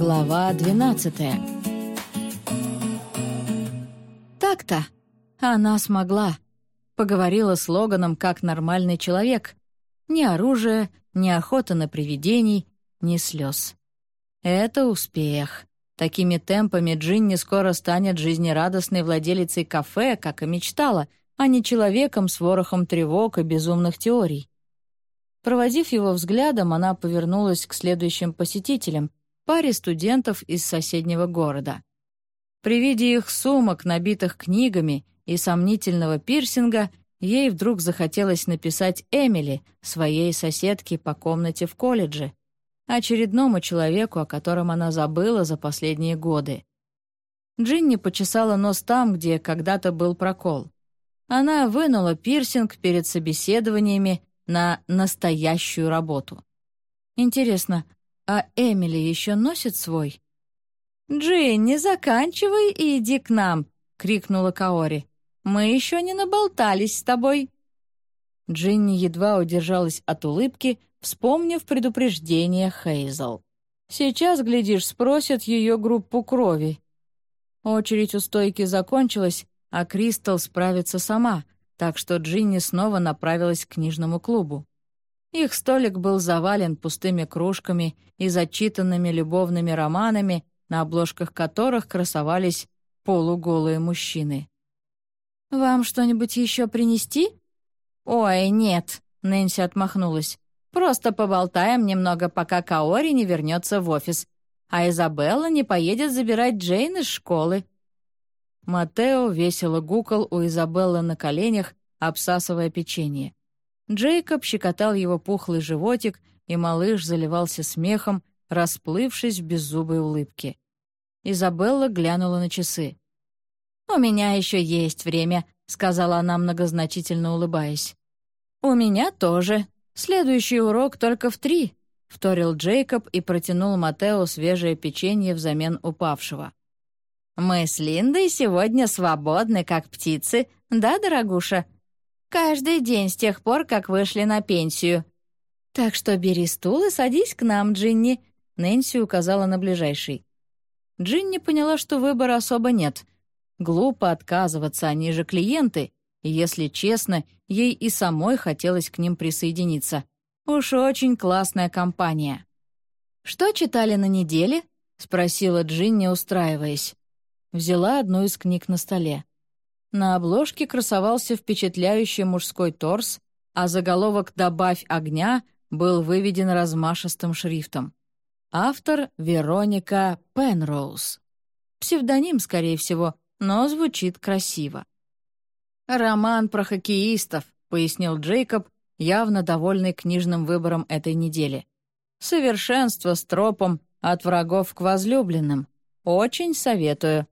Глава 12 Так-то. Она смогла. Поговорила с Логаном как нормальный человек. Ни оружия, ни охота на привидений, ни слез. Это успех. Такими темпами Джинни скоро станет жизнерадостной владелицей кафе, как и мечтала, а не человеком с ворохом тревог и безумных теорий. Проводив его взглядом, она повернулась к следующим посетителям, паре студентов из соседнего города. При виде их сумок, набитых книгами, и сомнительного пирсинга, ей вдруг захотелось написать Эмили, своей соседке по комнате в колледже, очередному человеку, о котором она забыла за последние годы. Джинни почесала нос там, где когда-то был прокол. Она вынула пирсинг перед собеседованиями на настоящую работу. Интересно, а Эмили еще носит свой? «Джинни, заканчивай и иди к нам!» — крикнула Каори. «Мы еще не наболтались с тобой!» Джинни едва удержалась от улыбки, вспомнив предупреждение Хейзел. «Сейчас, глядишь, спросят ее группу крови». Очередь у стойки закончилась, а Кристал справится сама, так что Джинни снова направилась к книжному клубу. Их столик был завален пустыми кружками и зачитанными любовными романами, на обложках которых красовались полуголые мужчины. «Вам что-нибудь еще принести?» «Ой, нет», — Нэнси отмахнулась. «Просто поболтаем немного, пока Каори не вернется в офис, а Изабелла не поедет забирать Джейн из школы. Матео весело гукал у Изабеллы на коленях, обсасывая печенье. Джейкоб щекотал его пухлый животик, и малыш заливался смехом, расплывшись в беззубой улыбке. Изабелла глянула на часы. «У меня еще есть время», — сказала она, многозначительно улыбаясь. «У меня тоже. Следующий урок только в три», — вторил Джейкоб и протянул Матео свежее печенье взамен упавшего. Мы с Линдой сегодня свободны, как птицы, да, дорогуша? Каждый день с тех пор, как вышли на пенсию. Так что бери стул и садись к нам, Джинни», — Нэнси указала на ближайший. Джинни поняла, что выбора особо нет. Глупо отказываться, они же клиенты, если честно, ей и самой хотелось к ним присоединиться. Уж очень классная компания. «Что читали на неделе?» — спросила Джинни, устраиваясь взяла одну из книг на столе. На обложке красовался впечатляющий мужской торс, а заголовок «Добавь огня» был выведен размашистым шрифтом. Автор — Вероника Пенроуз. Псевдоним, скорее всего, но звучит красиво. «Роман про хоккеистов», — пояснил Джейкоб, явно довольный книжным выбором этой недели. «Совершенство с тропом от врагов к возлюбленным. Очень советую.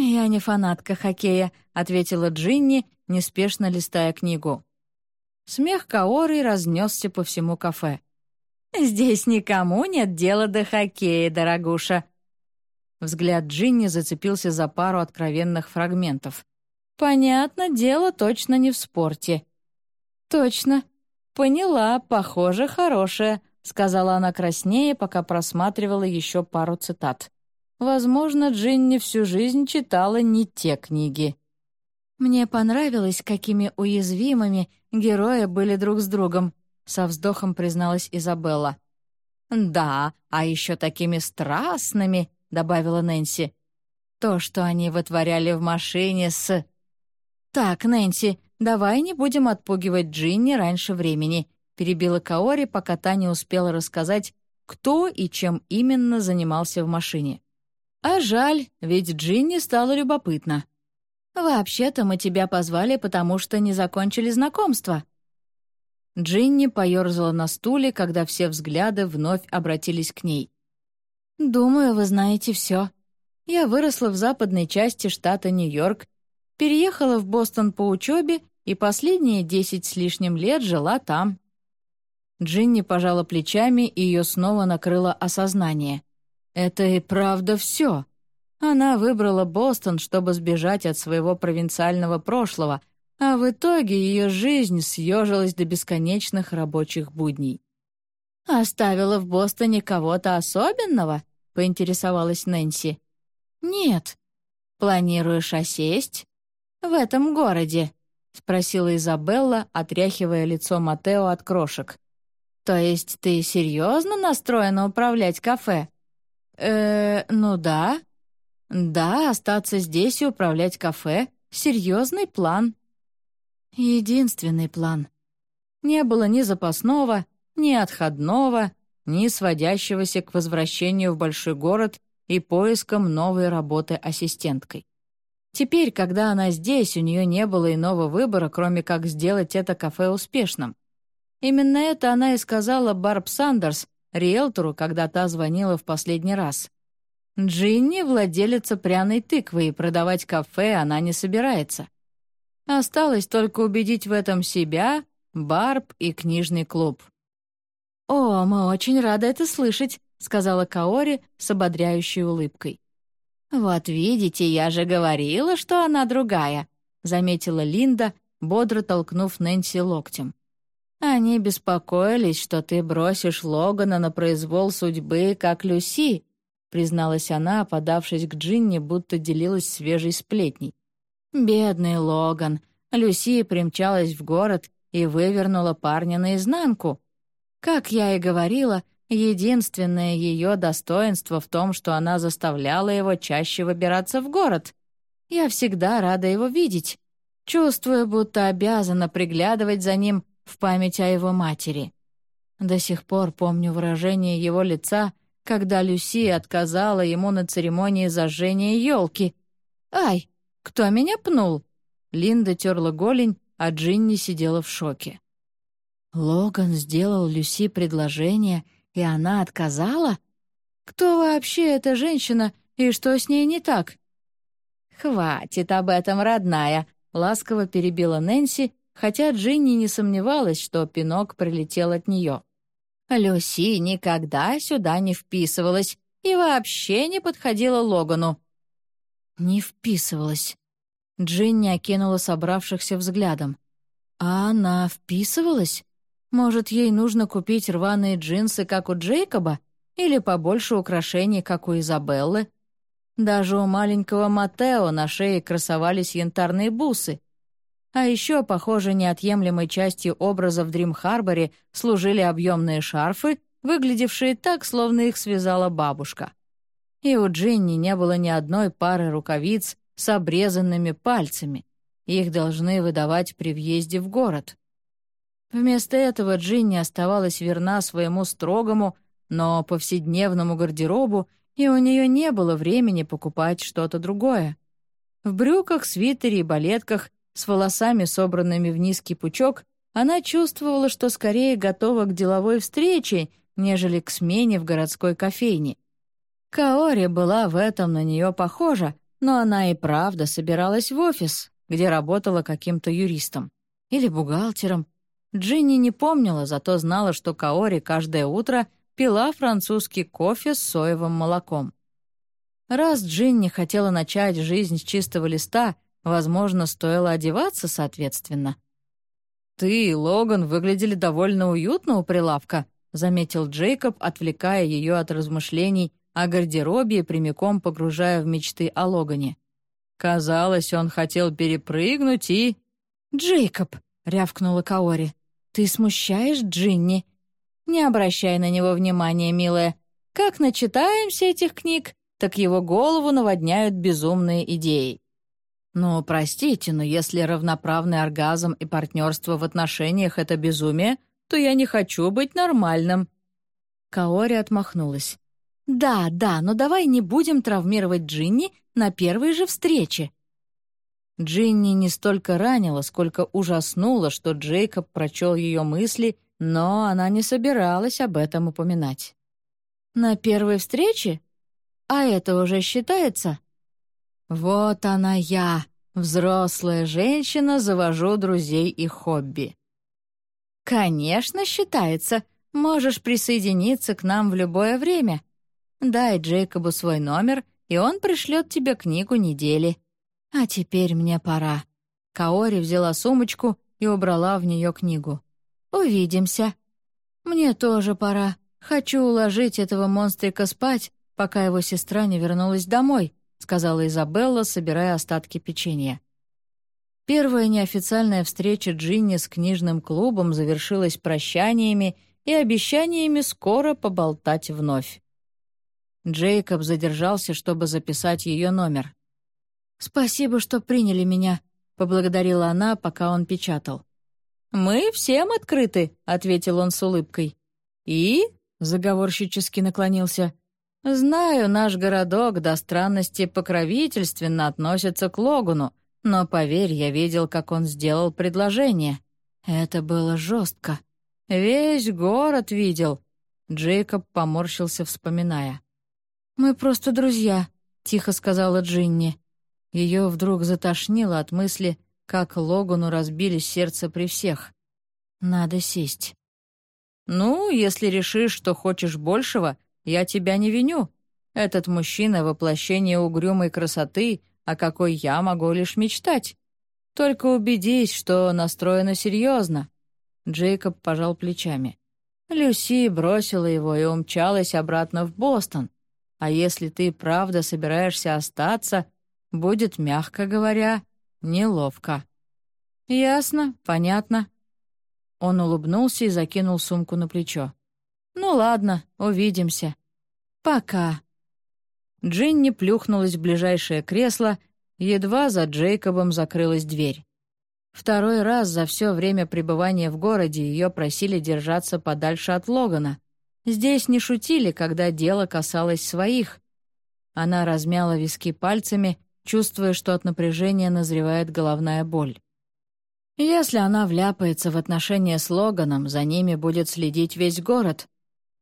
«Я не фанатка хоккея», — ответила Джинни, неспешно листая книгу. Смех Каори разнесся по всему кафе. «Здесь никому нет дела до хоккея, дорогуша». Взгляд Джинни зацепился за пару откровенных фрагментов. «Понятно, дело точно не в спорте». «Точно. Поняла, похоже, хорошее», — сказала она краснее, пока просматривала еще пару цитат. Возможно, Джинни всю жизнь читала не те книги. «Мне понравилось, какими уязвимыми герои были друг с другом», — со вздохом призналась Изабелла. «Да, а еще такими страстными», — добавила Нэнси. «То, что они вытворяли в машине с...» «Так, Нэнси, давай не будем отпугивать Джинни раньше времени», — перебила Каори, пока та не успела рассказать, кто и чем именно занимался в машине. А жаль, ведь Джинни стало любопытно. «Вообще-то мы тебя позвали, потому что не закончили знакомство». Джинни поерзала на стуле, когда все взгляды вновь обратились к ней. «Думаю, вы знаете все. Я выросла в западной части штата Нью-Йорк, переехала в Бостон по учебе и последние десять с лишним лет жила там». Джинни пожала плечами, и ее снова накрыло осознание. Это и правда все. Она выбрала Бостон, чтобы сбежать от своего провинциального прошлого, а в итоге ее жизнь съежилась до бесконечных рабочих будней. «Оставила в Бостоне кого-то особенного?» — поинтересовалась Нэнси. «Нет. Планируешь осесть? В этом городе?» — спросила Изабелла, отряхивая лицо Матео от крошек. «То есть ты серьезно настроена управлять кафе?» «Э, ну да. Да, остаться здесь и управлять кафе — серьезный план». Единственный план. Не было ни запасного, ни отходного, ни сводящегося к возвращению в большой город и поиском новой работы ассистенткой. Теперь, когда она здесь, у нее не было иного выбора, кроме как сделать это кафе успешным. Именно это она и сказала Барб Сандерс, риэлтору, когда та звонила в последний раз. Джинни — владелица пряной тыквы, и продавать кафе она не собирается. Осталось только убедить в этом себя, Барб и книжный клуб. «О, мы очень рады это слышать», — сказала Каори с ободряющей улыбкой. «Вот видите, я же говорила, что она другая», — заметила Линда, бодро толкнув Нэнси локтем. «Они беспокоились, что ты бросишь Логана на произвол судьбы, как Люси», — призналась она, подавшись к Джинни, будто делилась свежей сплетней. «Бедный Логан. Люси примчалась в город и вывернула парня наизнанку. Как я и говорила, единственное ее достоинство в том, что она заставляла его чаще выбираться в город. Я всегда рада его видеть. Чувствую, будто обязана приглядывать за ним в память о его матери. До сих пор помню выражение его лица, когда Люси отказала ему на церемонии зажжения елки. «Ай, кто меня пнул?» Линда терла голень, а Джинни сидела в шоке. Логан сделал Люси предложение, и она отказала? Кто вообще эта женщина и что с ней не так? «Хватит об этом, родная», — ласково перебила Нэнси, хотя Джинни не сомневалась, что пинок прилетел от нее. Люси никогда сюда не вписывалась и вообще не подходила Логану. Не вписывалась. Джинни окинула собравшихся взглядом. А она вписывалась? Может, ей нужно купить рваные джинсы, как у Джейкоба, или побольше украшений, как у Изабеллы? Даже у маленького Матео на шее красовались янтарные бусы. А еще, похоже, неотъемлемой частью образа в Дрим-Харборе служили объемные шарфы, выглядевшие так, словно их связала бабушка. И у Джинни не было ни одной пары рукавиц с обрезанными пальцами. Их должны выдавать при въезде в город. Вместо этого Джинни оставалась верна своему строгому, но повседневному гардеробу, и у нее не было времени покупать что-то другое. В брюках, свитере и балетках с волосами, собранными в низкий пучок, она чувствовала, что скорее готова к деловой встрече, нежели к смене в городской кофейне. Каори была в этом на нее похожа, но она и правда собиралась в офис, где работала каким-то юристом или бухгалтером. Джинни не помнила, зато знала, что Каори каждое утро пила французский кофе с соевым молоком. Раз Джинни хотела начать жизнь с чистого листа, возможно, стоило одеваться соответственно. «Ты и Логан выглядели довольно уютно у прилавка», заметил Джейкоб, отвлекая ее от размышлений о гардеробе и прямиком погружая в мечты о Логане. Казалось, он хотел перепрыгнуть и... «Джейкоб!» — рявкнула Каори. «Ты смущаешь Джинни?» «Не обращай на него внимания, милая. Как начитаемся этих книг, так его голову наводняют безумные идеи». «Ну, простите, но если равноправный оргазм и партнерство в отношениях — это безумие, то я не хочу быть нормальным». Каори отмахнулась. «Да, да, но давай не будем травмировать Джинни на первой же встрече». Джинни не столько ранила, сколько ужаснула, что Джейкоб прочел ее мысли, но она не собиралась об этом упоминать. «На первой встрече? А это уже считается?» «Вот она я, взрослая женщина, завожу друзей и хобби». «Конечно, считается. Можешь присоединиться к нам в любое время. Дай Джейкобу свой номер, и он пришлет тебе книгу недели. А теперь мне пора». Каори взяла сумочку и убрала в нее книгу. «Увидимся». «Мне тоже пора. Хочу уложить этого монстрика спать, пока его сестра не вернулась домой», — сказала Изабелла, собирая остатки печенья. Первая неофициальная встреча Джинни с книжным клубом завершилась прощаниями и обещаниями скоро поболтать вновь. Джейкоб задержался, чтобы записать ее номер. «Спасибо, что приняли меня», — поблагодарила она, пока он печатал. «Мы всем открыты», — ответил он с улыбкой. «И?» — заговорщически наклонился. «Знаю, наш городок до странности покровительственно относится к Логуну, но, поверь, я видел, как он сделал предложение. Это было жестко. Весь город видел. Джейкоб поморщился, вспоминая. «Мы просто друзья», — тихо сказала Джинни. Ее вдруг затошнило от мысли, как Логану разбили сердце при всех. «Надо сесть». «Ну, если решишь, что хочешь большего, я тебя не виню. Этот мужчина — воплощение угрюмой красоты о какой я могу лишь мечтать. Только убедись, что настроена серьезно». Джейкоб пожал плечами. Люси бросила его и умчалась обратно в Бостон. А если ты правда собираешься остаться, будет, мягко говоря, неловко. «Ясно, понятно». Он улыбнулся и закинул сумку на плечо. «Ну ладно, увидимся. Пока». Джинни плюхнулась в ближайшее кресло, едва за Джейкобом закрылась дверь. Второй раз за все время пребывания в городе ее просили держаться подальше от Логана. Здесь не шутили, когда дело касалось своих. Она размяла виски пальцами, чувствуя, что от напряжения назревает головная боль. Если она вляпается в отношения с Логаном, за ними будет следить весь город.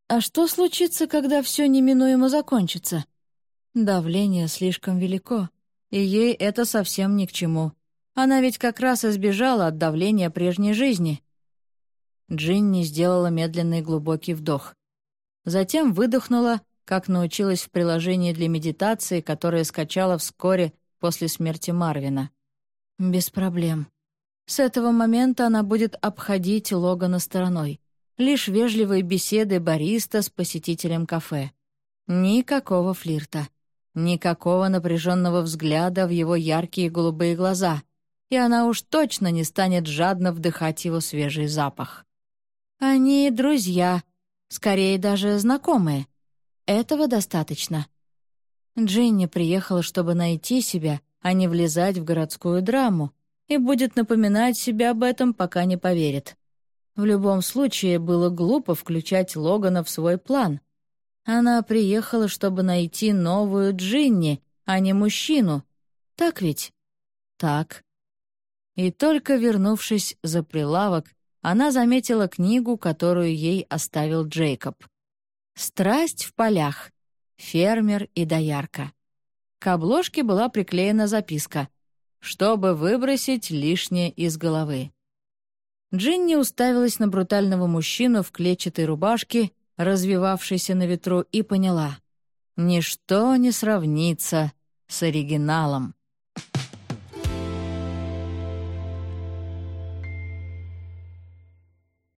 А что случится, когда все неминуемо закончится? Давление слишком велико, и ей это совсем ни к чему. Она ведь как раз избежала от давления прежней жизни. Джинни сделала медленный глубокий вдох. Затем выдохнула, как научилась в приложении для медитации, которое скачала вскоре после смерти Марвина. Без проблем. С этого момента она будет обходить Логана стороной. Лишь вежливые беседы бариста с посетителем кафе. Никакого флирта. Никакого напряженного взгляда в его яркие голубые глаза, и она уж точно не станет жадно вдыхать его свежий запах. Они друзья, скорее даже знакомые. Этого достаточно. Джинни приехала, чтобы найти себя, а не влезать в городскую драму, и будет напоминать себе об этом, пока не поверит. В любом случае, было глупо включать Логана в свой план. Она приехала, чтобы найти новую Джинни, а не мужчину. Так ведь? Так. И только вернувшись за прилавок, она заметила книгу, которую ей оставил Джейкоб. «Страсть в полях. Фермер и доярка». К обложке была приклеена записка «Чтобы выбросить лишнее из головы». Джинни уставилась на брутального мужчину в клетчатой рубашке развивавшейся на ветру, и поняла — ничто не сравнится с оригиналом.